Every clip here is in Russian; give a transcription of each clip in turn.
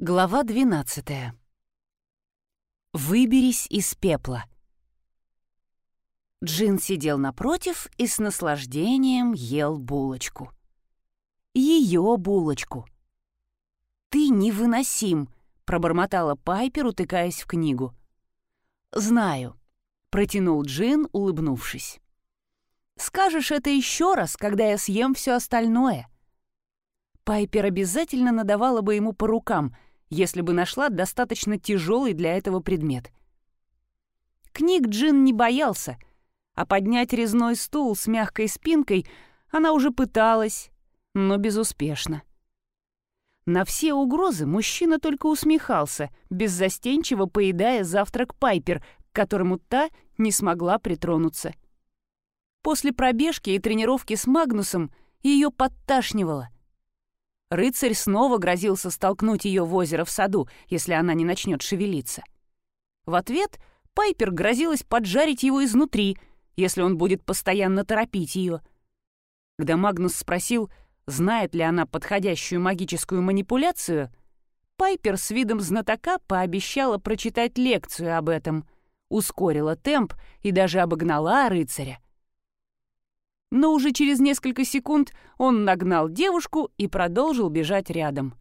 Глава 12. Выберись из пепла. Джин сидел напротив и с наслаждением ел булочку. Ее булочку. «Ты невыносим», — пробормотала Пайпер, утыкаясь в книгу. «Знаю», — протянул Джин, улыбнувшись. «Скажешь это еще раз, когда я съем все остальное». Пайпер обязательно надавала бы ему по рукам — если бы нашла достаточно тяжелый для этого предмет. Книг Джин не боялся, а поднять резной стул с мягкой спинкой она уже пыталась, но безуспешно. На все угрозы мужчина только усмехался, беззастенчиво поедая завтрак Пайпер, к которому та не смогла притронуться. После пробежки и тренировки с Магнусом ее подташнивало — Рыцарь снова грозился столкнуть ее в озеро в саду, если она не начнет шевелиться. В ответ Пайпер грозилась поджарить его изнутри, если он будет постоянно торопить ее. Когда Магнус спросил, знает ли она подходящую магическую манипуляцию, Пайпер с видом знатока пообещала прочитать лекцию об этом, ускорила темп и даже обогнала рыцаря но уже через несколько секунд он нагнал девушку и продолжил бежать рядом.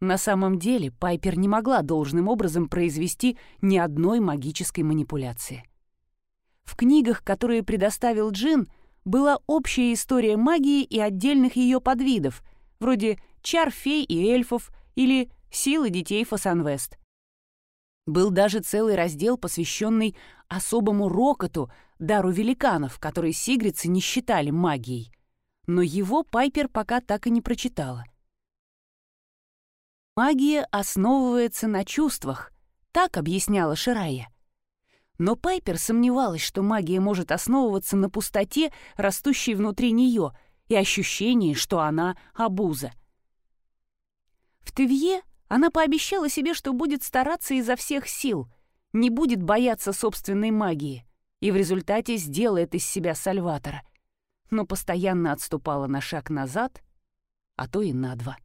На самом деле Пайпер не могла должным образом произвести ни одной магической манипуляции. В книгах, которые предоставил Джин, была общая история магии и отдельных ее подвидов, вроде чар фей и эльфов или силы детей Фасанвест. Был даже целый раздел, посвященный особому рокоту, дару великанов, который сигрицы не считали магией. Но его Пайпер пока так и не прочитала. «Магия основывается на чувствах», — так объясняла Ширая. Но Пайпер сомневалась, что магия может основываться на пустоте, растущей внутри нее, и ощущении, что она — обуза. В Тевье она пообещала себе, что будет стараться изо всех сил, не будет бояться собственной магии и в результате сделает из себя Сальватора, но постоянно отступала на шаг назад, а то и на два.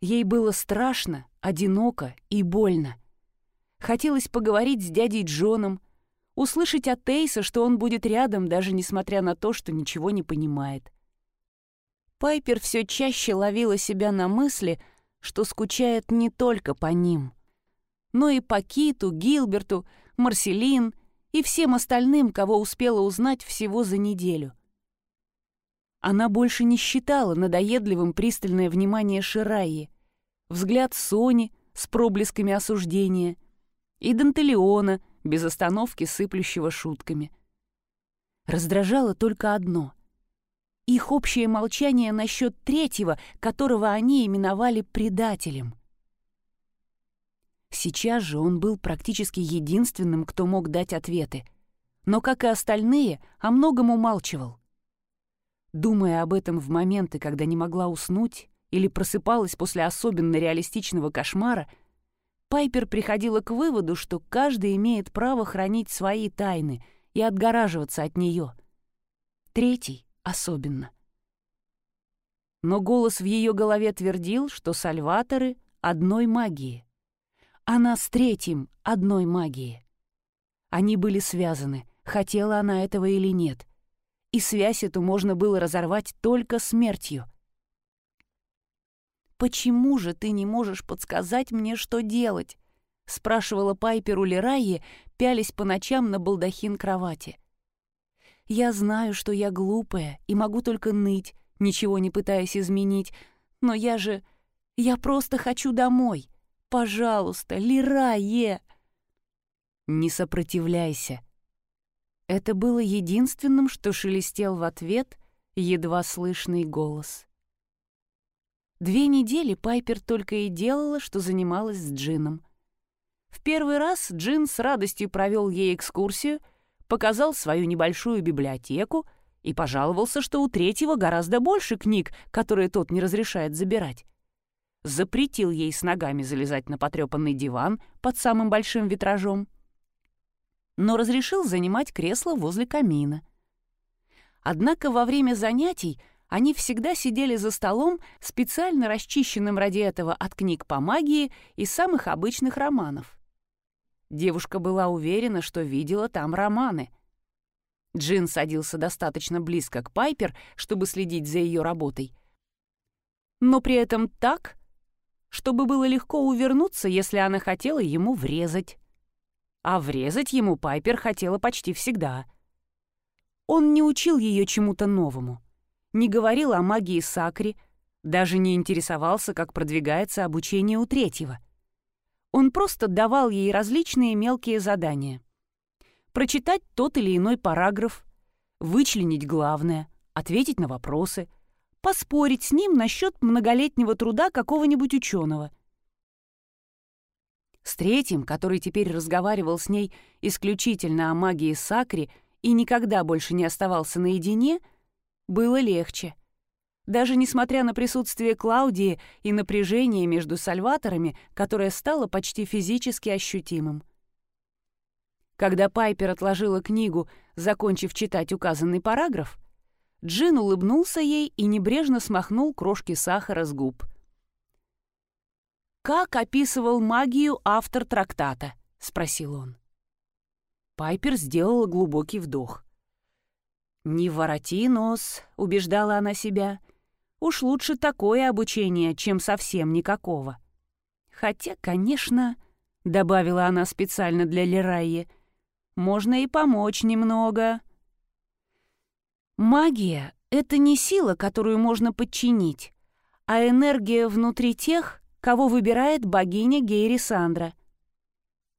Ей было страшно, одиноко и больно. Хотелось поговорить с дядей Джоном, услышать от Тейса, что он будет рядом, даже несмотря на то, что ничего не понимает. Пайпер все чаще ловила себя на мысли — что скучает не только по ним, но и по Киту, Гилберту, Марселин и всем остальным, кого успела узнать всего за неделю. Она больше не считала надоедливым пристальное внимание Шираи, взгляд Сони с проблесками осуждения и Дантелеона, без остановки сыплющего шутками. Раздражало только одно их общее молчание насчет третьего, которого они именовали предателем. Сейчас же он был практически единственным, кто мог дать ответы, но, как и остальные, о многом умалчивал. Думая об этом в моменты, когда не могла уснуть или просыпалась после особенно реалистичного кошмара, Пайпер приходила к выводу, что каждый имеет право хранить свои тайны и отгораживаться от нее. Третий особенно. Но голос в ее голове твердил, что сальваторы — одной магии. Она с третьим — одной магии. Они были связаны, хотела она этого или нет. И связь эту можно было разорвать только смертью. «Почему же ты не можешь подсказать мне, что делать?» — спрашивала Пайпер у Лерайи, пялись по ночам на балдахин кровати. Я знаю, что я глупая и могу только ныть, ничего не пытаясь изменить, но я же... Я просто хочу домой. Пожалуйста, Лирае!» «Не сопротивляйся». Это было единственным, что шелестел в ответ едва слышный голос. Две недели Пайпер только и делала, что занималась с Джином. В первый раз Джин с радостью провел ей экскурсию — показал свою небольшую библиотеку и пожаловался, что у третьего гораздо больше книг, которые тот не разрешает забирать. Запретил ей с ногами залезать на потрепанный диван под самым большим витражом, но разрешил занимать кресло возле камина. Однако во время занятий они всегда сидели за столом, специально расчищенным ради этого от книг по магии и самых обычных романов. Девушка была уверена, что видела там романы. Джин садился достаточно близко к Пайпер, чтобы следить за ее работой. Но при этом так, чтобы было легко увернуться, если она хотела ему врезать. А врезать ему Пайпер хотела почти всегда. Он не учил ее чему-то новому, не говорил о магии Сакри, даже не интересовался, как продвигается обучение у третьего. Он просто давал ей различные мелкие задания. Прочитать тот или иной параграф, вычленить главное, ответить на вопросы, поспорить с ним насчет многолетнего труда какого-нибудь ученого. С третьим, который теперь разговаривал с ней исключительно о магии Сакри и никогда больше не оставался наедине, было легче — даже несмотря на присутствие Клаудии и напряжение между сальваторами, которое стало почти физически ощутимым. Когда Пайпер отложила книгу, закончив читать указанный параграф, Джин улыбнулся ей и небрежно смахнул крошки сахара с губ. «Как описывал магию автор трактата?» — спросил он. Пайпер сделала глубокий вдох. «Не вороти нос», — убеждала она себя, — Уж лучше такое обучение, чем совсем никакого. Хотя, конечно, — добавила она специально для Лерайи, — можно и помочь немного. Магия — это не сила, которую можно подчинить, а энергия внутри тех, кого выбирает богиня Гейри Сандра.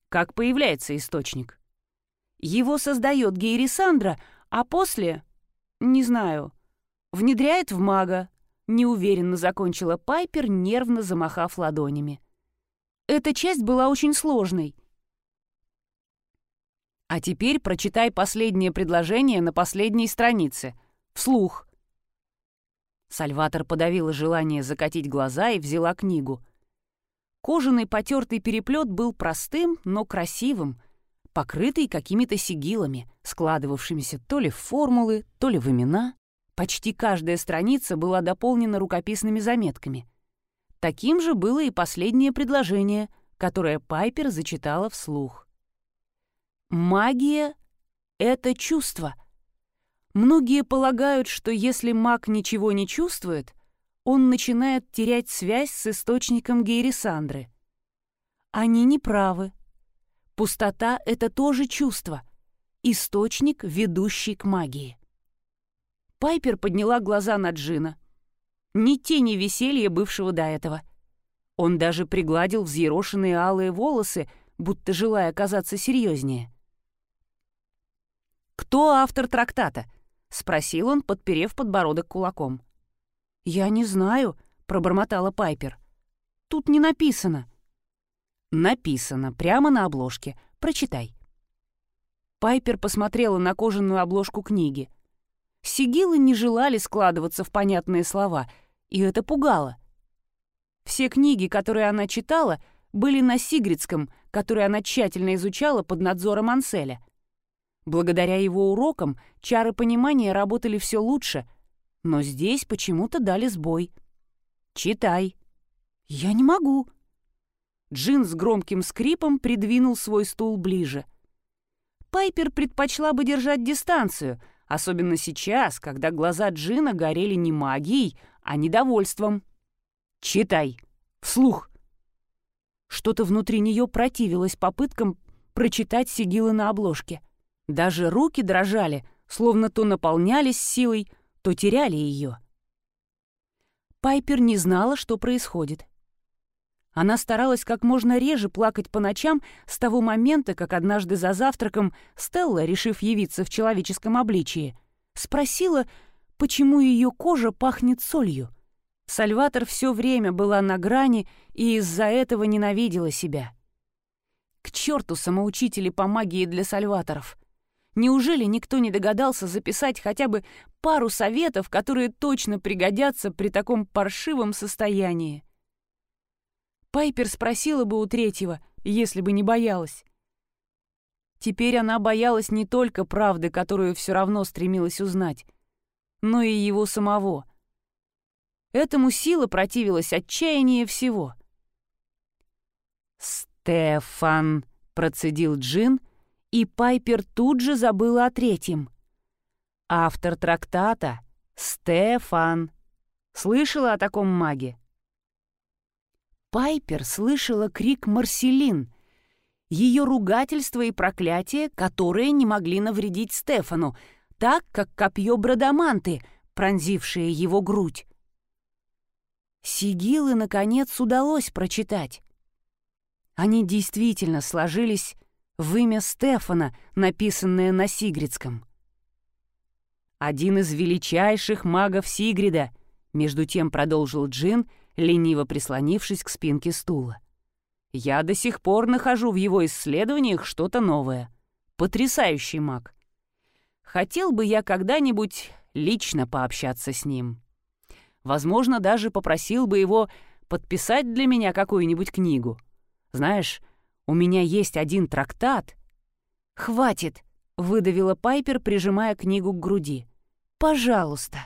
Как появляется источник? Его создает Гейри Сандра, а после, не знаю, внедряет в мага, Неуверенно закончила Пайпер, нервно замахав ладонями. Эта часть была очень сложной. А теперь прочитай последнее предложение на последней странице. Вслух. Сальватор подавила желание закатить глаза и взяла книгу. Кожаный потертый переплет был простым, но красивым, покрытый какими-то сигилами, складывавшимися то ли в формулы, то ли в имена. Почти каждая страница была дополнена рукописными заметками. Таким же было и последнее предложение, которое Пайпер зачитала вслух. «Магия — это чувство. Многие полагают, что если маг ничего не чувствует, он начинает терять связь с источником Гейрисандры. Они не правы. Пустота — это тоже чувство, источник, ведущий к магии. Пайпер подняла глаза на Джина. Ни тени веселья бывшего до этого. Он даже пригладил взъерошенные алые волосы, будто желая казаться серьезнее. «Кто автор трактата?» — спросил он, подперев подбородок кулаком. «Я не знаю», — пробормотала Пайпер. «Тут не написано». «Написано, прямо на обложке. Прочитай». Пайпер посмотрела на кожаную обложку книги. Сигилы не желали складываться в понятные слова, и это пугало. Все книги, которые она читала, были на сигридском, который она тщательно изучала под надзором Анселя. Благодаря его урокам чары понимания работали все лучше, но здесь почему-то дали сбой. «Читай». «Я не могу». Джин с громким скрипом придвинул свой стул ближе. Пайпер предпочла бы держать дистанцию — Особенно сейчас, когда глаза Джина горели не магией, а недовольством. «Читай! Вслух!» Что-то внутри нее противилось попыткам прочитать сигилы на обложке. Даже руки дрожали, словно то наполнялись силой, то теряли ее. Пайпер не знала, что происходит. Она старалась как можно реже плакать по ночам с того момента, как однажды за завтраком Стелла, решив явиться в человеческом обличии, спросила, почему ее кожа пахнет солью. Сальватор все время была на грани и из-за этого ненавидела себя. К черту самоучители по магии для сальваторов! Неужели никто не догадался записать хотя бы пару советов, которые точно пригодятся при таком паршивом состоянии? Пайпер спросила бы у третьего, если бы не боялась. Теперь она боялась не только правды, которую все равно стремилась узнать, но и его самого, Этому сила противилась отчаяние всего. «Стефан», — процедил Джин, и Пайпер тут же забыла о третьем. «Автор трактата — Стефан. Слышала о таком маге?» Пайпер слышала крик Марселин, ее ругательство и проклятие, которые не могли навредить Стефану, так, как копье Брадаманты, пронзившее его грудь. Сигилы, наконец, удалось прочитать. Они действительно сложились в имя Стефана, написанное на сигридском. «Один из величайших магов Сигрида», — между тем продолжил Джин, лениво прислонившись к спинке стула. «Я до сих пор нахожу в его исследованиях что-то новое. Потрясающий маг. Хотел бы я когда-нибудь лично пообщаться с ним. Возможно, даже попросил бы его подписать для меня какую-нибудь книгу. Знаешь, у меня есть один трактат. «Хватит!» — выдавила Пайпер, прижимая книгу к груди. «Пожалуйста!»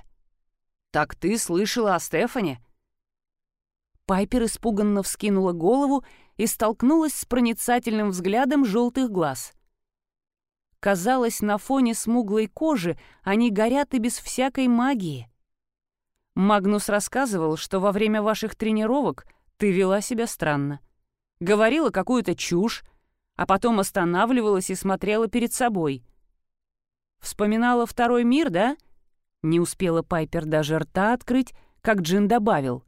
«Так ты слышала о Стефане?» Пайпер испуганно вскинула голову и столкнулась с проницательным взглядом желтых глаз. Казалось, на фоне смуглой кожи они горят и без всякой магии. Магнус рассказывал, что во время ваших тренировок ты вела себя странно. Говорила какую-то чушь, а потом останавливалась и смотрела перед собой. Вспоминала второй мир, да? Не успела Пайпер даже рта открыть, как Джин добавил.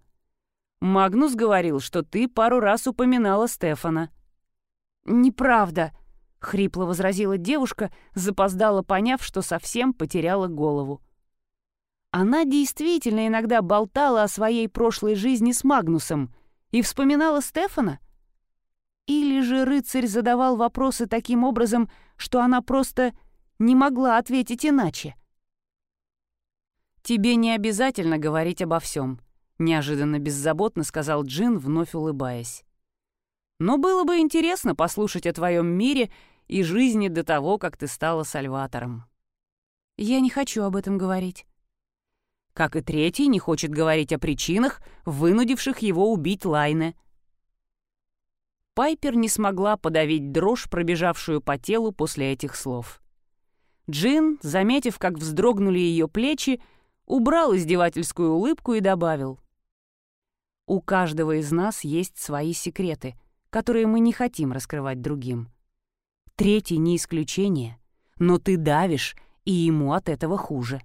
Магнус говорил, что ты пару раз упоминала Стефана. «Неправда», — хрипло возразила девушка, запоздала, поняв, что совсем потеряла голову. Она действительно иногда болтала о своей прошлой жизни с Магнусом и вспоминала Стефана? Или же рыцарь задавал вопросы таким образом, что она просто не могла ответить иначе? «Тебе не обязательно говорить обо всем», — неожиданно беззаботно сказал Джин, вновь улыбаясь. «Но было бы интересно послушать о твоем мире и жизни до того, как ты стала сальватором. Я не хочу об этом говорить. Как и третий не хочет говорить о причинах, вынудивших его убить Лайне. Пайпер не смогла подавить дрожь, пробежавшую по телу после этих слов. Джин, заметив, как вздрогнули ее плечи, убрал издевательскую улыбку и добавил. «У каждого из нас есть свои секреты, которые мы не хотим раскрывать другим. Третий не исключение, но ты давишь, и ему от этого хуже.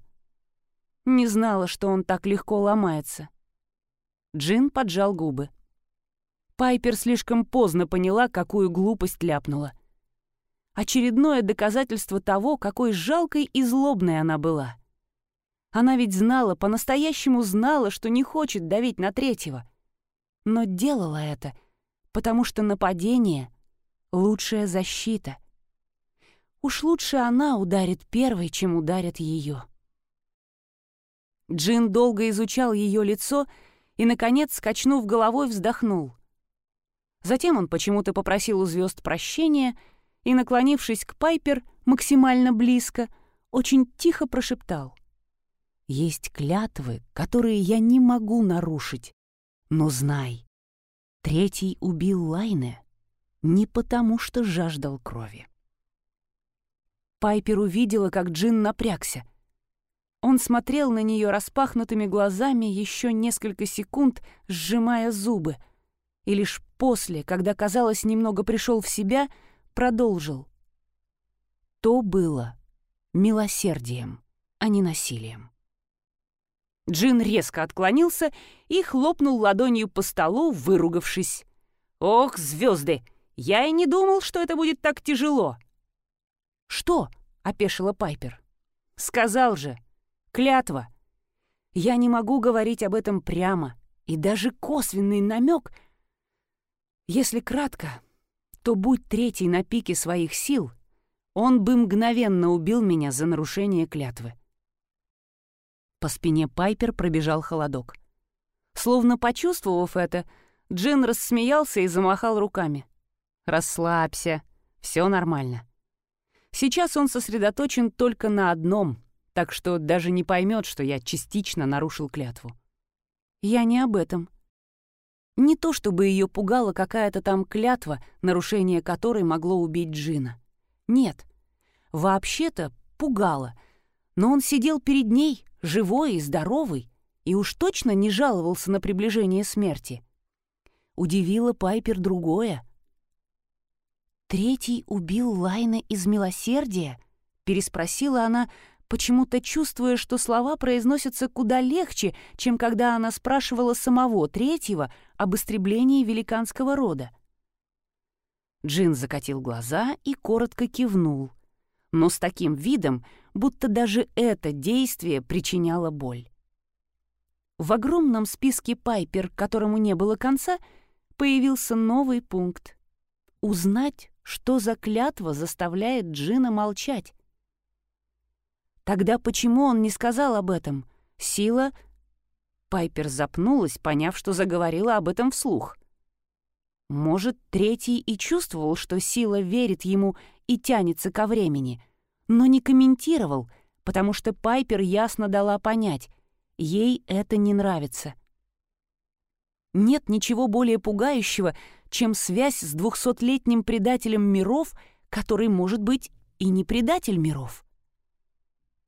Не знала, что он так легко ломается. Джин поджал губы. Пайпер слишком поздно поняла, какую глупость ляпнула. Очередное доказательство того, какой жалкой и злобной она была. Она ведь знала, по-настоящему знала, что не хочет давить на третьего. Но делала это, потому что нападение лучшая защита. Уж лучше она ударит первой, чем ударят ее. Джин долго изучал ее лицо и, наконец, скачнув головой, вздохнул. Затем он почему-то попросил у звезд прощения и, наклонившись к Пайпер максимально близко, очень тихо прошептал. «Есть клятвы, которые я не могу нарушить, но знай, третий убил Лайне не потому, что жаждал крови. Пайпер увидела, как Джин напрягся. Он смотрел на нее распахнутыми глазами еще несколько секунд, сжимая зубы, и лишь после, когда, казалось, немного пришел в себя, продолжил. То было милосердием, а не насилием. Джин резко отклонился и хлопнул ладонью по столу, выругавшись. «Ох, звезды! Я и не думал, что это будет так тяжело!» «Что?» — опешила Пайпер. «Сказал же! Клятва! Я не могу говорить об этом прямо, и даже косвенный намек. Если кратко, то будь третий на пике своих сил, он бы мгновенно убил меня за нарушение клятвы». По спине Пайпер пробежал холодок. Словно почувствовав это, Джин рассмеялся и замахал руками. «Расслабься, все нормально». Сейчас он сосредоточен только на одном, так что даже не поймет, что я частично нарушил клятву. Я не об этом. Не то чтобы ее пугала какая-то там клятва, нарушение которой могло убить Джина. Нет, вообще-то пугала. Но он сидел перед ней, живой и здоровый, и уж точно не жаловался на приближение смерти. Удивило Пайпер другое. «Третий убил Лайна из милосердия?» — переспросила она, почему-то чувствуя, что слова произносятся куда легче, чем когда она спрашивала самого третьего об истреблении великанского рода. Джин закатил глаза и коротко кивнул, но с таким видом, будто даже это действие причиняло боль. В огромном списке Пайпер, которому не было конца, появился новый пункт — узнать, что за клятва заставляет Джина молчать. Тогда почему он не сказал об этом? Сила... Пайпер запнулась, поняв, что заговорила об этом вслух. Может, третий и чувствовал, что сила верит ему и тянется ко времени, но не комментировал, потому что Пайпер ясно дала понять, ей это не нравится. Нет ничего более пугающего, чем связь с двухсотлетним предателем миров, который может быть и не предатель миров.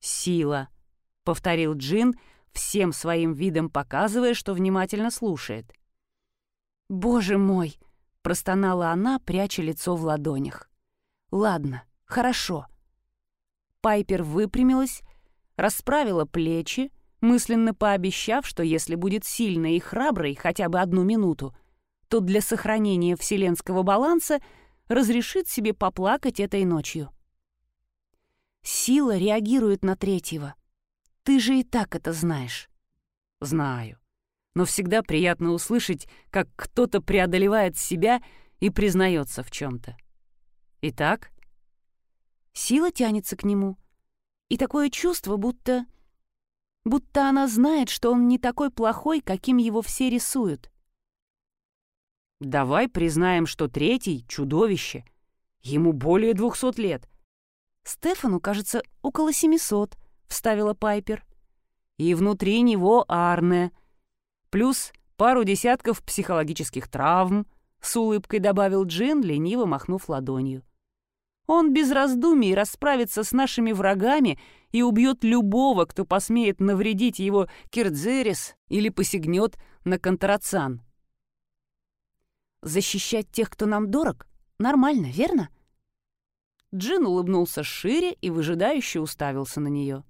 «Сила», — повторил Джин, всем своим видом показывая, что внимательно слушает. «Боже мой!» — простонала она, пряча лицо в ладонях. «Ладно, хорошо». Пайпер выпрямилась, расправила плечи, мысленно пообещав, что если будет сильной и храброй хотя бы одну минуту, то для сохранения вселенского баланса разрешит себе поплакать этой ночью. Сила реагирует на третьего. Ты же и так это знаешь. Знаю. Но всегда приятно услышать, как кто-то преодолевает себя и признается в чем-то. Итак, сила тянется к нему. И такое чувство, будто... Будто она знает, что он не такой плохой, каким его все рисуют. Давай признаем, что третий — чудовище. Ему более двухсот лет. «Стефану, кажется, около семисот», — вставила Пайпер. «И внутри него Арне. Плюс пару десятков психологических травм», — с улыбкой добавил Джин, лениво махнув ладонью. «Он без раздумий расправится с нашими врагами и убьет любого, кто посмеет навредить его Кирдзерис или посягнет на Контрацан». «Защищать тех, кто нам дорог, нормально, верно?» Джин улыбнулся шире и выжидающе уставился на нее.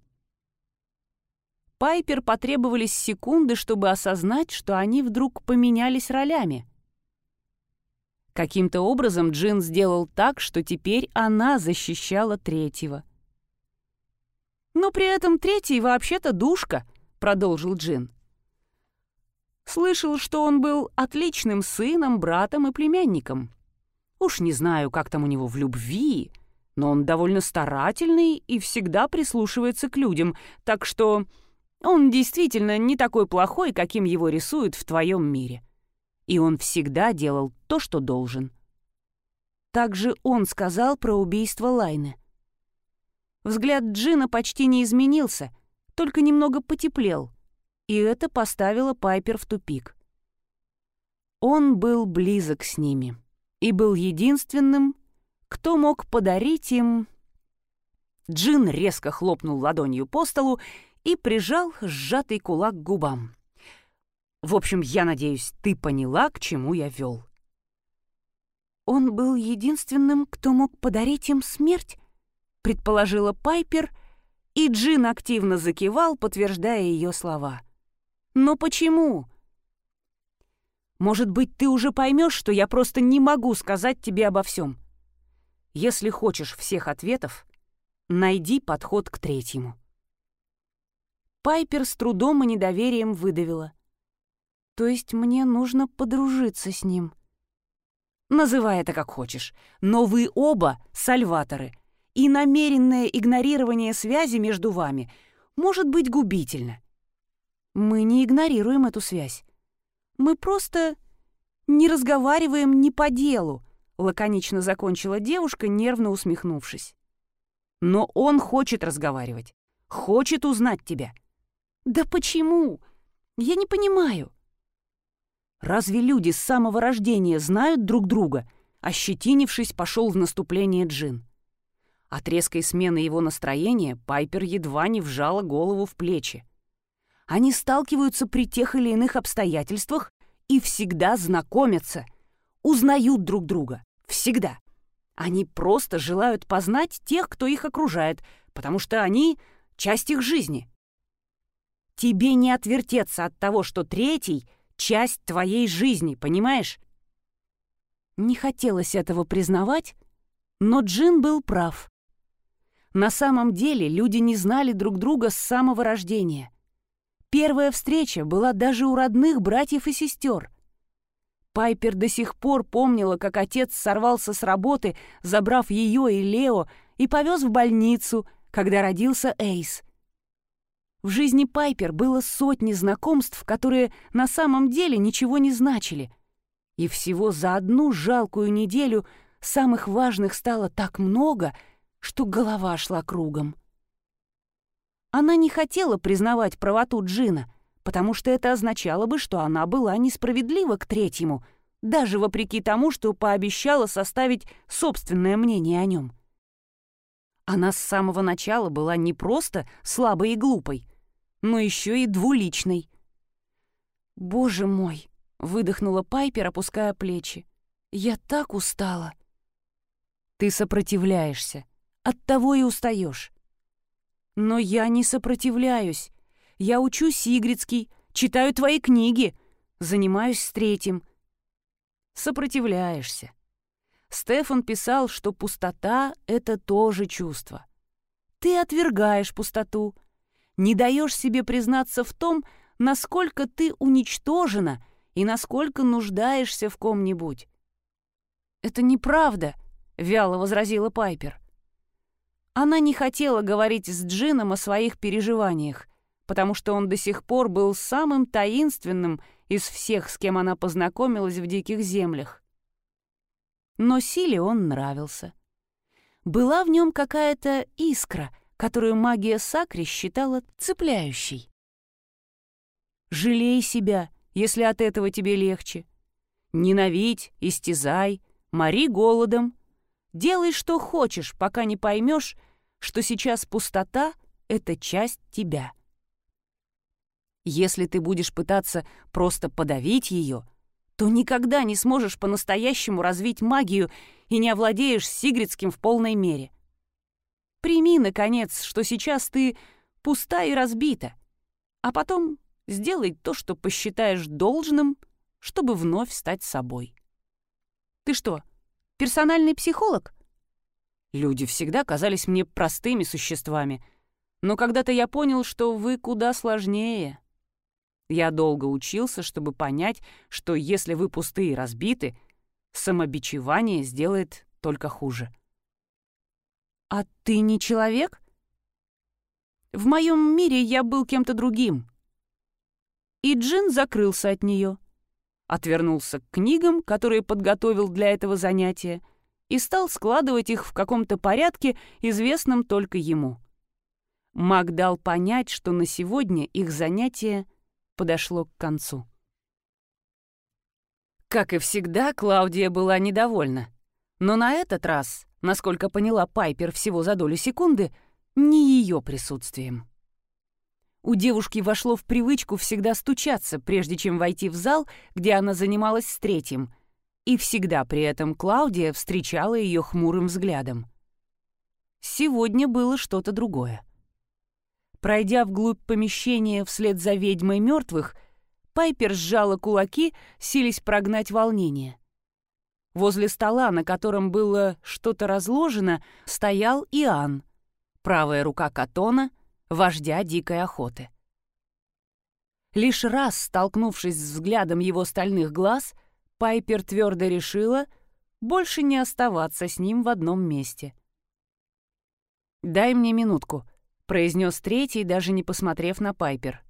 Пайпер потребовались секунды, чтобы осознать, что они вдруг поменялись ролями. Каким-то образом Джин сделал так, что теперь она защищала третьего. «Но при этом третий вообще-то душка», — продолжил Джин. «Слышал, что он был отличным сыном, братом и племянником. Уж не знаю, как там у него в любви, но он довольно старательный и всегда прислушивается к людям, так что он действительно не такой плохой, каким его рисуют в твоем мире. И он всегда делал то, что должен. Также он сказал про убийство Лайны. Взгляд Джина почти не изменился, только немного потеплел, и это поставило Пайпер в тупик. Он был близок с ними и был единственным, кто мог подарить им... Джин резко хлопнул ладонью по столу и прижал сжатый кулак к губам. «В общем, я надеюсь, ты поняла, к чему я вел». «Он был единственным, кто мог подарить им смерть?» — предположила Пайпер, и Джин активно закивал, подтверждая ее слова. «Но почему?» «Может быть, ты уже поймешь, что я просто не могу сказать тебе обо всем. Если хочешь всех ответов, найди подход к третьему. Пайпер с трудом и недоверием выдавила. То есть мне нужно подружиться с ним. Называй это как хочешь, но вы оба сальваторы, и намеренное игнорирование связи между вами может быть губительно. Мы не игнорируем эту связь. Мы просто не разговариваем не по делу, лаконично закончила девушка, нервно усмехнувшись. Но он хочет разговаривать, хочет узнать тебя. Да почему? Я не понимаю. Разве люди с самого рождения знают друг друга? Ощетинившись, пошел в наступление Джин. От резкой смены его настроения Пайпер едва не вжала голову в плечи. Они сталкиваются при тех или иных обстоятельствах и всегда знакомятся, узнают друг друга. Всегда. Они просто желают познать тех, кто их окружает, потому что они — часть их жизни. Тебе не отвертеться от того, что третий — часть твоей жизни, понимаешь? Не хотелось этого признавать, но Джин был прав. На самом деле люди не знали друг друга с самого рождения. Первая встреча была даже у родных братьев и сестер. Пайпер до сих пор помнила, как отец сорвался с работы, забрав ее и Лео, и повез в больницу, когда родился Эйс. В жизни Пайпер было сотни знакомств, которые на самом деле ничего не значили. И всего за одну жалкую неделю самых важных стало так много, что голова шла кругом. Она не хотела признавать правоту Джина — потому что это означало бы, что она была несправедлива к третьему, даже вопреки тому, что пообещала составить собственное мнение о нем. Она с самого начала была не просто слабой и глупой, но еще и двуличной. «Боже мой!» — выдохнула Пайпер, опуская плечи. «Я так устала!» «Ты сопротивляешься, оттого и устаешь». «Но я не сопротивляюсь. Я учу сигридский, читаю твои книги, занимаюсь с третьим. Сопротивляешься. Стефан писал, что пустота — это тоже чувство. Ты отвергаешь пустоту, не даешь себе признаться в том, насколько ты уничтожена и насколько нуждаешься в ком-нибудь. «Это неправда», — вяло возразила Пайпер. Она не хотела говорить с Джином о своих переживаниях, потому что он до сих пор был самым таинственным из всех, с кем она познакомилась в диких землях. Но Силе он нравился. Была в нем какая-то искра, которую магия Сакри считала цепляющей. «Жалей себя, если от этого тебе легче. Ненавидь, истязай, мори голодом. Делай, что хочешь, пока не поймешь, что сейчас пустота — это часть тебя». Если ты будешь пытаться просто подавить ее, то никогда не сможешь по-настоящему развить магию и не овладеешь Сигридским в полной мере. Прими, наконец, что сейчас ты пуста и разбита, а потом сделай то, что посчитаешь должным, чтобы вновь стать собой. Ты что, персональный психолог? Люди всегда казались мне простыми существами, но когда-то я понял, что вы куда сложнее. Я долго учился, чтобы понять, что если вы пустые и разбиты, самобичевание сделает только хуже. «А ты не человек?» «В моем мире я был кем-то другим». И Джин закрылся от нее, отвернулся к книгам, которые подготовил для этого занятия, и стал складывать их в каком-то порядке, известном только ему. Маг дал понять, что на сегодня их занятие — подошло к концу. Как и всегда, Клаудия была недовольна. Но на этот раз, насколько поняла Пайпер всего за долю секунды, не ее присутствием. У девушки вошло в привычку всегда стучаться, прежде чем войти в зал, где она занималась с третьим, и всегда при этом Клаудия встречала ее хмурым взглядом. Сегодня было что-то другое. Пройдя вглубь помещения вслед за ведьмой мертвых, Пайпер сжала кулаки, сились прогнать волнение. Возле стола, на котором было что-то разложено, стоял Иоанн, правая рука Катона, вождя дикой охоты. Лишь раз, столкнувшись с взглядом его стальных глаз, Пайпер твердо решила больше не оставаться с ним в одном месте. «Дай мне минутку», произнес третий, даже не посмотрев на Пайпер.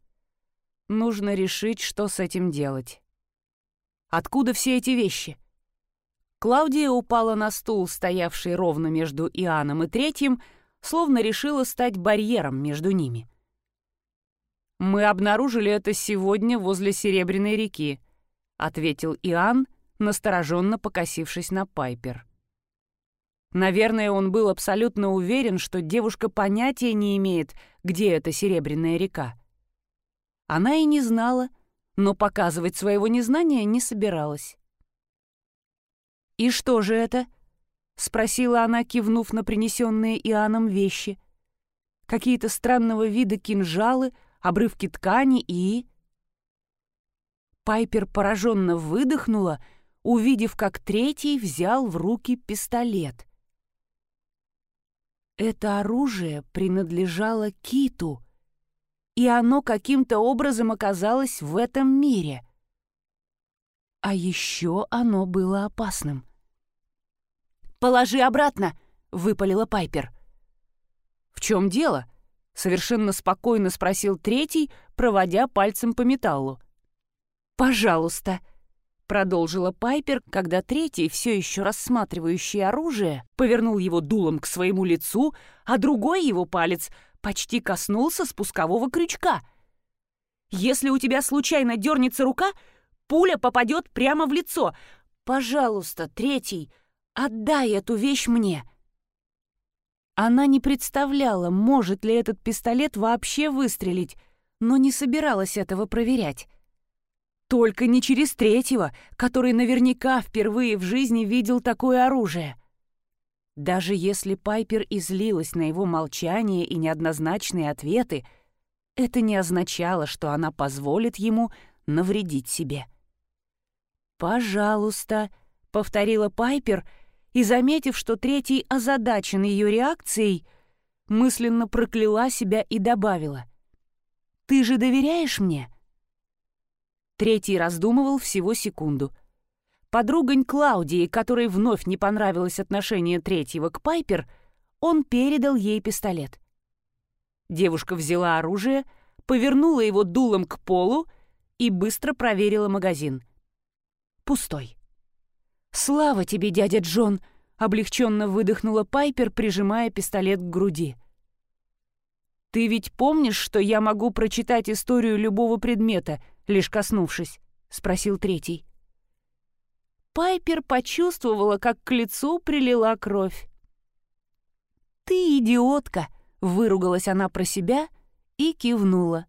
Нужно решить, что с этим делать. Откуда все эти вещи? Клаудия упала на стул, стоявший ровно между Иоанном и третьим, словно решила стать барьером между ними. «Мы обнаружили это сегодня возле Серебряной реки», — ответил Иоанн, настороженно покосившись на Пайпер. Наверное, он был абсолютно уверен, что девушка понятия не имеет, где эта Серебряная река. Она и не знала, но показывать своего незнания не собиралась. «И что же это?» — спросила она, кивнув на принесенные Иоанном вещи. «Какие-то странного вида кинжалы, обрывки ткани и...» Пайпер пораженно выдохнула, увидев, как третий взял в руки пистолет. Это оружие принадлежало Киту, и оно каким-то образом оказалось в этом мире. А еще оно было опасным. «Положи обратно!» — выпалила Пайпер. «В чем дело?» — совершенно спокойно спросил третий, проводя пальцем по металлу. «Пожалуйста!» продолжила Пайпер, когда третий, все еще рассматривающий оружие, повернул его дулом к своему лицу, а другой его палец почти коснулся спускового крючка. «Если у тебя случайно дернется рука, пуля попадет прямо в лицо. Пожалуйста, третий, отдай эту вещь мне». Она не представляла, может ли этот пистолет вообще выстрелить, но не собиралась этого проверять. Только не через третьего, который наверняка впервые в жизни видел такое оружие. Даже если Пайпер излилась на его молчание и неоднозначные ответы, это не означало, что она позволит ему навредить себе. «Пожалуйста», — повторила Пайпер, и, заметив, что третий озадачен ее реакцией, мысленно прокляла себя и добавила. «Ты же доверяешь мне?» Третий раздумывал всего секунду. Подругань Клаудии, которой вновь не понравилось отношение третьего к Пайпер, он передал ей пистолет. Девушка взяла оружие, повернула его дулом к полу и быстро проверила магазин. Пустой. «Слава тебе, дядя Джон!» — облегченно выдохнула Пайпер, прижимая пистолет к груди. «Ты ведь помнишь, что я могу прочитать историю любого предмета, лишь коснувшись?» — спросил третий. Пайпер почувствовала, как к лицу прилила кровь. «Ты идиотка!» — выругалась она про себя и кивнула.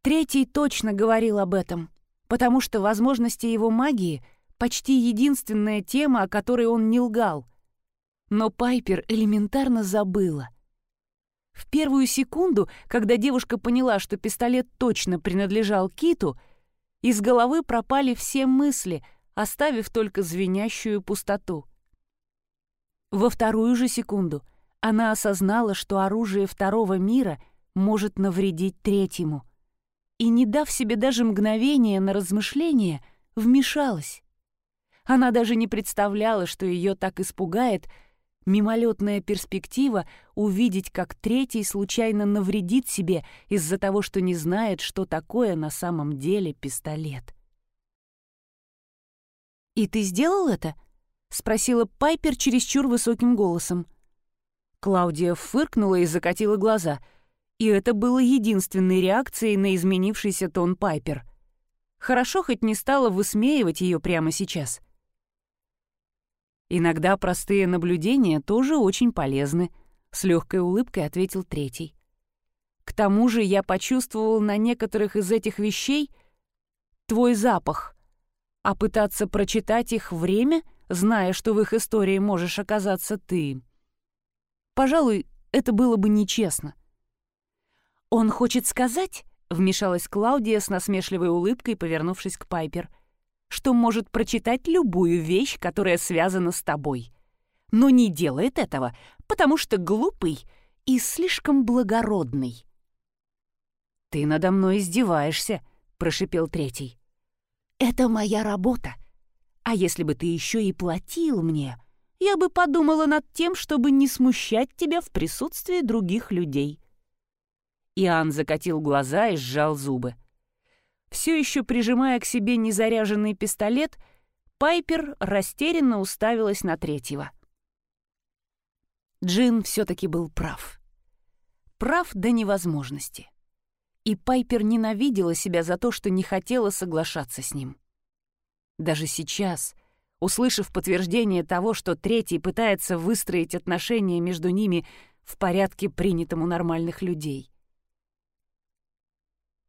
Третий точно говорил об этом, потому что возможности его магии — почти единственная тема, о которой он не лгал. Но Пайпер элементарно забыла — в первую секунду, когда девушка поняла, что пистолет точно принадлежал Киту, из головы пропали все мысли, оставив только звенящую пустоту. Во вторую же секунду она осознала, что оружие второго мира может навредить третьему. И, не дав себе даже мгновения на размышление, вмешалась. Она даже не представляла, что ее так испугает — Мимолетная перспектива увидеть, как третий случайно навредит себе из-за того, что не знает, что такое на самом деле пистолет. «И ты сделал это?» — спросила Пайпер чересчур высоким голосом. Клаудия фыркнула и закатила глаза, и это было единственной реакцией на изменившийся тон Пайпер. Хорошо хоть не стала высмеивать ее прямо сейчас — Иногда простые наблюдения тоже очень полезны, с легкой улыбкой ответил третий. К тому же я почувствовал на некоторых из этих вещей твой запах, а пытаться прочитать их время, зная, что в их истории можешь оказаться ты. Пожалуй, это было бы нечестно. «Он хочет сказать?» — вмешалась Клаудия с насмешливой улыбкой, повернувшись к Пайпер — что может прочитать любую вещь, которая связана с тобой. Но не делает этого, потому что глупый и слишком благородный. «Ты надо мной издеваешься», — прошипел третий. «Это моя работа. А если бы ты еще и платил мне, я бы подумала над тем, чтобы не смущать тебя в присутствии других людей». Иоанн закатил глаза и сжал зубы. Все еще прижимая к себе незаряженный пистолет, Пайпер растерянно уставилась на третьего. Джин все-таки был прав. Прав до невозможности. И Пайпер ненавидела себя за то, что не хотела соглашаться с ним. Даже сейчас, услышав подтверждение того, что третий пытается выстроить отношения между ними в порядке, принятом у нормальных людей.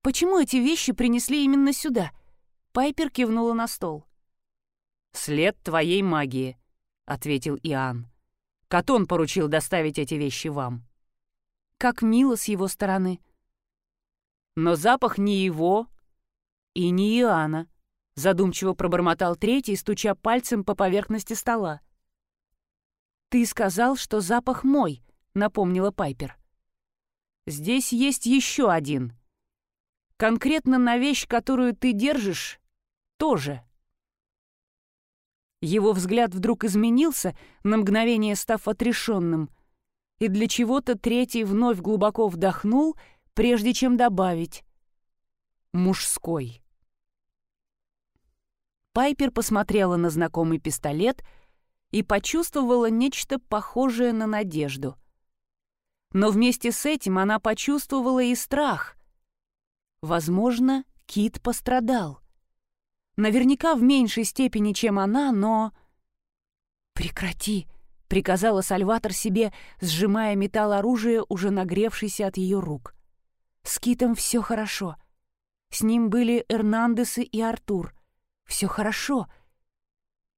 «Почему эти вещи принесли именно сюда?» Пайпер кивнула на стол. «След твоей магии», — ответил Иоанн. «Катон поручил доставить эти вещи вам». «Как мило с его стороны». «Но запах не его и не Иоанна», — задумчиво пробормотал третий, стуча пальцем по поверхности стола. «Ты сказал, что запах мой», — напомнила Пайпер. «Здесь есть еще один. Конкретно на вещь, которую ты держишь, тоже». Его взгляд вдруг изменился, на мгновение став отрешенным, и для чего-то третий вновь глубоко вдохнул, прежде чем добавить «мужской». Пайпер посмотрела на знакомый пистолет и почувствовала нечто похожее на надежду. Но вместе с этим она почувствовала и страх. Возможно, Кит пострадал. Наверняка в меньшей степени, чем она, но... «Прекрати!» — приказала Сальватор себе, сжимая металл оружия, уже нагревшийся от ее рук. «С Китом все хорошо. С ним были Эрнандесы и Артур. Все хорошо.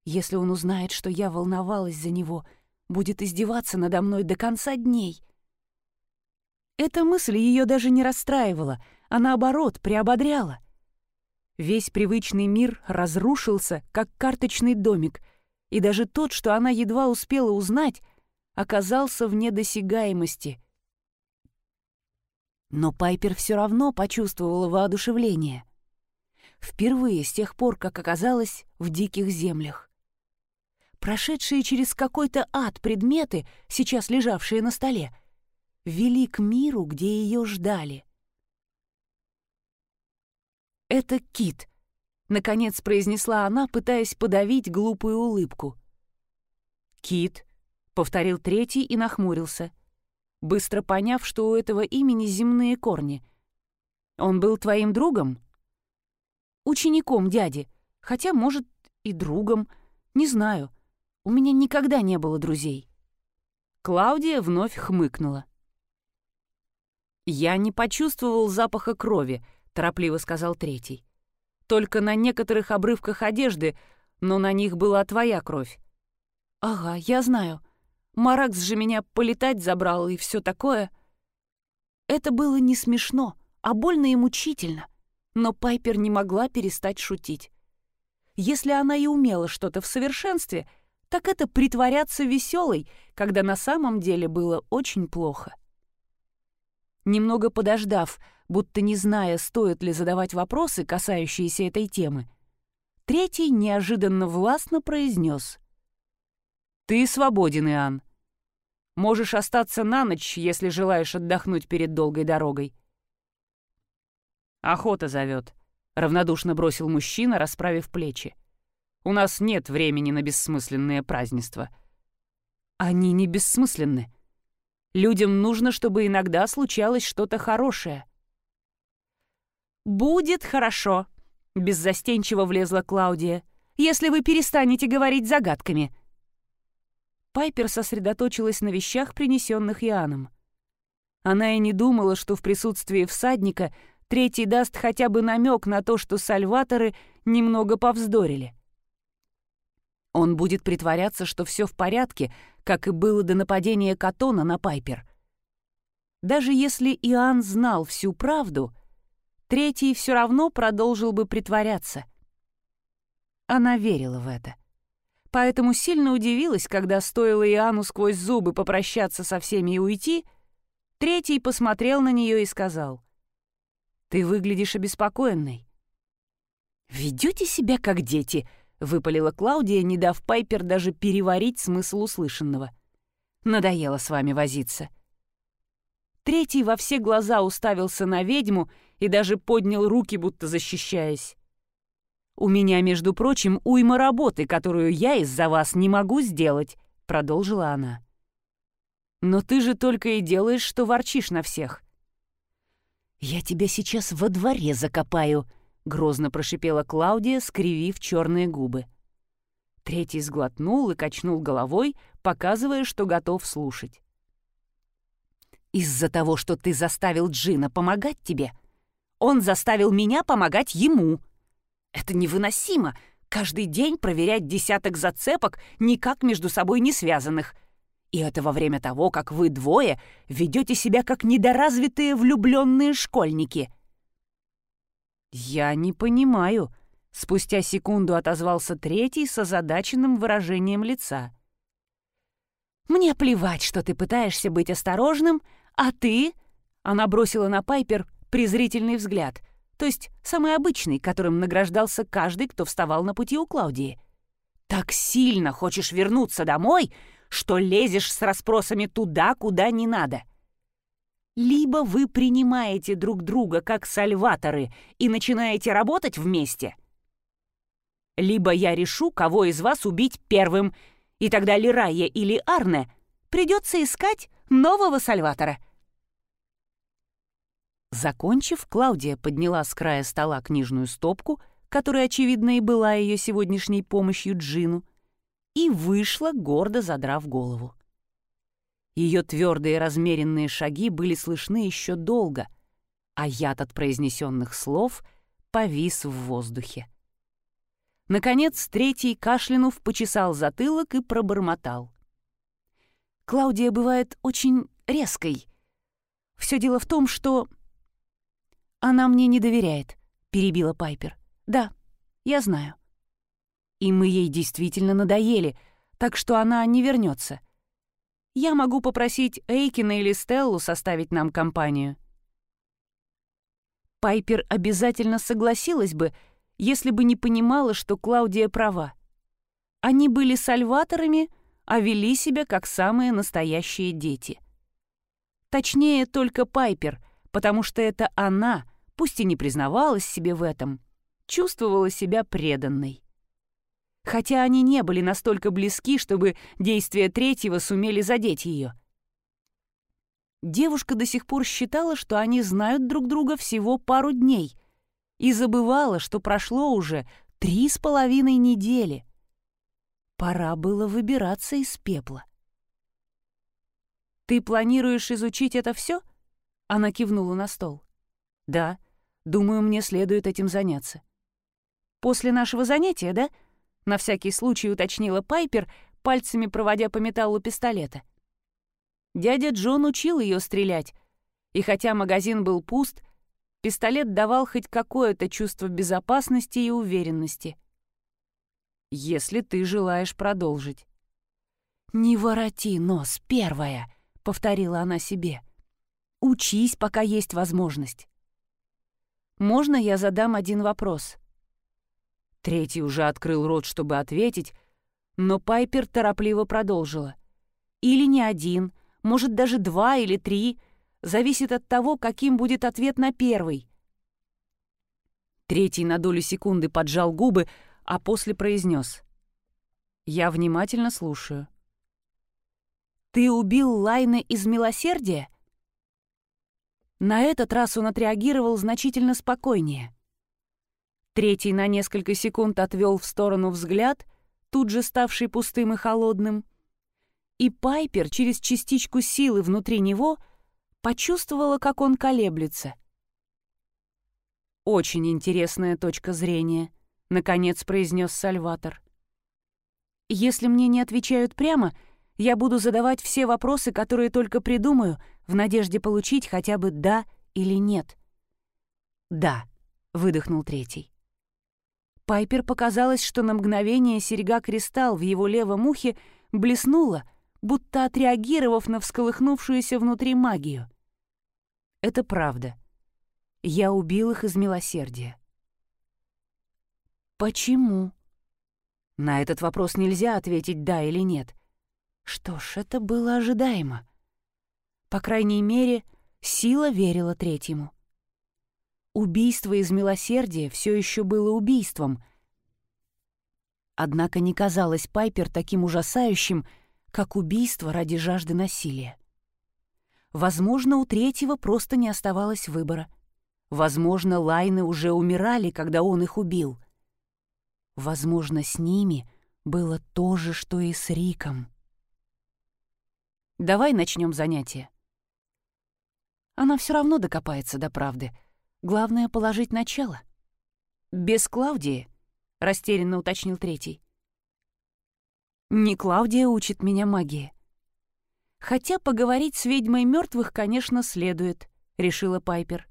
Если он узнает, что я волновалась за него, будет издеваться надо мной до конца дней». Эта мысль ее даже не расстраивала, а наоборот приободряла. Весь привычный мир разрушился, как карточный домик, и даже тот, что она едва успела узнать, оказался вне досягаемости. Но Пайпер все равно почувствовала воодушевление. Впервые с тех пор, как оказалась в диких землях. Прошедшие через какой-то ад предметы, сейчас лежавшие на столе, вели к миру, где ее ждали — «Это Кит», — наконец произнесла она, пытаясь подавить глупую улыбку. «Кит», — повторил третий и нахмурился, быстро поняв, что у этого имени земные корни. «Он был твоим другом?» «Учеником дяди, хотя, может, и другом, не знаю. У меня никогда не было друзей». Клаудия вновь хмыкнула. «Я не почувствовал запаха крови», торопливо сказал третий. «Только на некоторых обрывках одежды, но на них была твоя кровь». «Ага, я знаю. Маракс же меня полетать забрал и все такое». Это было не смешно, а больно и мучительно. Но Пайпер не могла перестать шутить. Если она и умела что-то в совершенстве, так это притворяться веселой, когда на самом деле было очень плохо. Немного подождав, будто не зная, стоит ли задавать вопросы, касающиеся этой темы, третий неожиданно властно произнес. «Ты свободен, Иоанн. Можешь остаться на ночь, если желаешь отдохнуть перед долгой дорогой». «Охота зовет», — равнодушно бросил мужчина, расправив плечи. «У нас нет времени на бессмысленные празднества». «Они не бессмысленны. Людям нужно, чтобы иногда случалось что-то хорошее». «Будет хорошо», — беззастенчиво влезла Клаудия, «если вы перестанете говорить загадками». Пайпер сосредоточилась на вещах, принесенных Иоанном. Она и не думала, что в присутствии всадника третий даст хотя бы намек на то, что сальваторы немного повздорили. Он будет притворяться, что все в порядке, как и было до нападения Катона на Пайпер. Даже если Иоанн знал всю правду — третий все равно продолжил бы притворяться. Она верила в это. Поэтому сильно удивилась, когда стоило Иоанну сквозь зубы попрощаться со всеми и уйти, третий посмотрел на нее и сказал, «Ты выглядишь обеспокоенной». «Ведете себя как дети», — выпалила Клаудия, не дав Пайпер даже переварить смысл услышанного. «Надоело с вами возиться». Третий во все глаза уставился на ведьму и даже поднял руки, будто защищаясь. «У меня, между прочим, уйма работы, которую я из-за вас не могу сделать», — продолжила она. «Но ты же только и делаешь, что ворчишь на всех». «Я тебя сейчас во дворе закопаю», — грозно прошипела Клаудия, скривив черные губы. Третий сглотнул и качнул головой, показывая, что готов слушать. «Из-за того, что ты заставил Джина помогать тебе, он заставил меня помогать ему. Это невыносимо, каждый день проверять десяток зацепок, никак между собой не связанных. И это во время того, как вы двое ведете себя как недоразвитые влюбленные школьники». «Я не понимаю», — спустя секунду отозвался третий с озадаченным выражением лица. «Мне плевать, что ты пытаешься быть осторожным, а ты...» Она бросила на Пайпер презрительный взгляд, то есть самый обычный, которым награждался каждый, кто вставал на пути у Клаудии. «Так сильно хочешь вернуться домой, что лезешь с расспросами туда, куда не надо. Либо вы принимаете друг друга как сальваторы и начинаете работать вместе, либо я решу, кого из вас убить первым, и тогда Лирая или Арне придется искать нового сальватора. Закончив, Клаудия подняла с края стола книжную стопку, которая, очевидно, и была ее сегодняшней помощью Джину, и вышла, гордо задрав голову. Ее твердые размеренные шаги были слышны еще долго, а яд от произнесенных слов повис в воздухе. Наконец, третий кашлянув почесал затылок и пробормотал. «Клаудия бывает очень резкой. Все дело в том, что...» «Она мне не доверяет», — перебила Пайпер. «Да, я знаю. И мы ей действительно надоели, так что она не вернется. Я могу попросить Эйкина или Стеллу составить нам компанию. Пайпер обязательно согласилась бы, если бы не понимала, что Клаудия права. Они были сальваторами, а вели себя как самые настоящие дети. Точнее, только Пайпер, потому что это она, пусть и не признавалась себе в этом, чувствовала себя преданной хотя они не были настолько близки, чтобы действия третьего сумели задеть ее. Девушка до сих пор считала, что они знают друг друга всего пару дней, и забывала, что прошло уже три с половиной недели. Пора было выбираться из пепла. «Ты планируешь изучить это все?» Она кивнула на стол. «Да, думаю, мне следует этим заняться». «После нашего занятия, да?» На всякий случай уточнила Пайпер, пальцами проводя по металлу пистолета. Дядя Джон учил ее стрелять, и хотя магазин был пуст, пистолет давал хоть какое-то чувство безопасности и уверенности. «Если ты желаешь продолжить». «Не вороти нос, первая», — повторила она себе. «Учись, пока есть возможность». «Можно я задам один вопрос?» Третий уже открыл рот, чтобы ответить, но Пайпер торопливо продолжила. «Или не один, может, даже два или три. Зависит от того, каким будет ответ на первый». Третий на долю секунды поджал губы, а после произнес. «Я внимательно слушаю». «Ты убил Лайна из милосердия?» На этот раз он отреагировал значительно спокойнее. Третий на несколько секунд отвел в сторону взгляд, тут же ставший пустым и холодным. И Пайпер через частичку силы внутри него почувствовала, как он колеблется. «Очень интересная точка зрения», — наконец произнес Сальватор. «Если мне не отвечают прямо, я буду задавать все вопросы, которые только придумаю, в надежде получить хотя бы «да» или «нет». «Да», — выдохнул третий. Пайпер показалось, что на мгновение серьга-кристалл в его левом ухе блеснула, будто отреагировав на всколыхнувшуюся внутри магию. Это правда. Я убил их из милосердия. Почему? На этот вопрос нельзя ответить «да» или «нет». Что ж, это было ожидаемо. По крайней мере, сила верила третьему. Убийство из милосердия все еще было убийством. Однако не казалось Пайпер таким ужасающим, как убийство ради жажды насилия. Возможно, у третьего просто не оставалось выбора. Возможно, Лайны уже умирали, когда он их убил. Возможно, с ними было то же, что и с Риком. «Давай начнем занятие». Она все равно докопается до правды. Главное — положить начало. «Без Клавдии?» — растерянно уточнил третий. «Не Клавдия учит меня магии. Хотя поговорить с ведьмой мертвых, конечно, следует», — решила Пайпер.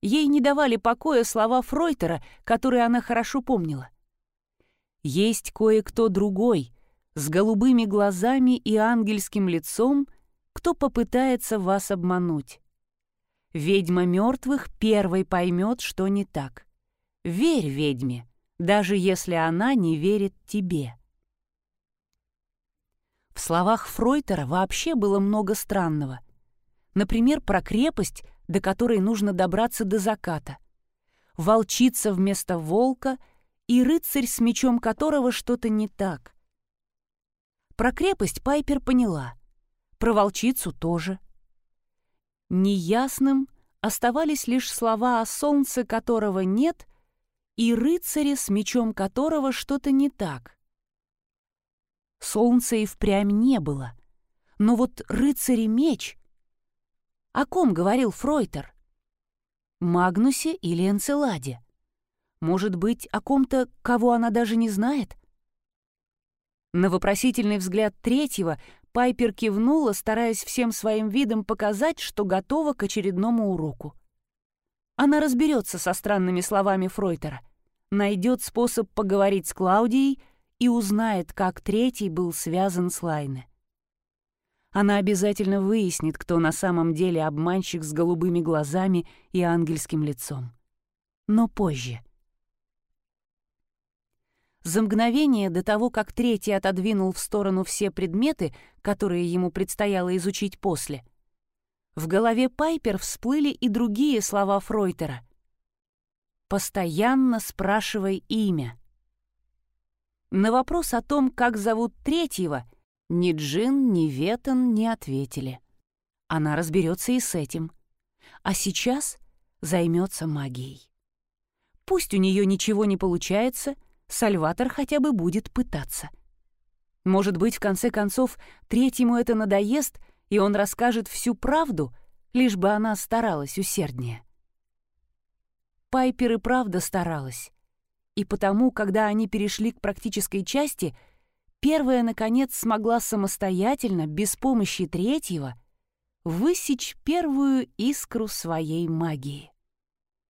Ей не давали покоя слова Фройтера, которые она хорошо помнила. «Есть кое-кто другой, с голубыми глазами и ангельским лицом, кто попытается вас обмануть. Ведьма мертвых первой поймет, что не так. Верь ведьме, даже если она не верит тебе». В словах Фройтера вообще было много странного. Например, про крепость — до которой нужно добраться до заката. Волчица вместо волка и рыцарь, с мечом которого что-то не так. Про крепость Пайпер поняла. Про волчицу тоже. Неясным оставались лишь слова о солнце, которого нет, и рыцаре, с мечом которого что-то не так. Солнца и впрямь не было. Но вот рыцарь и меч о ком говорил Фройтер? Магнусе или Энцеладе? Может быть, о ком-то, кого она даже не знает? На вопросительный взгляд третьего Пайпер кивнула, стараясь всем своим видом показать, что готова к очередному уроку. Она разберется со странными словами Фройтера, найдет способ поговорить с Клаудией и узнает, как третий был связан с Лайне. Она обязательно выяснит, кто на самом деле обманщик с голубыми глазами и ангельским лицом. Но позже. За мгновение до того, как третий отодвинул в сторону все предметы, которые ему предстояло изучить после, в голове Пайпер всплыли и другие слова Фройтера. «Постоянно спрашивай имя». На вопрос о том, как зовут третьего — ни Джин, ни Ветон не ответили. Она разберется и с этим. А сейчас займется магией. Пусть у нее ничего не получается, Сальватор хотя бы будет пытаться. Может быть, в конце концов, третьему это надоест, и он расскажет всю правду, лишь бы она старалась усерднее. Пайпер и правда старалась. И потому, когда они перешли к практической части — первая, наконец, смогла самостоятельно, без помощи третьего, высечь первую искру своей магии.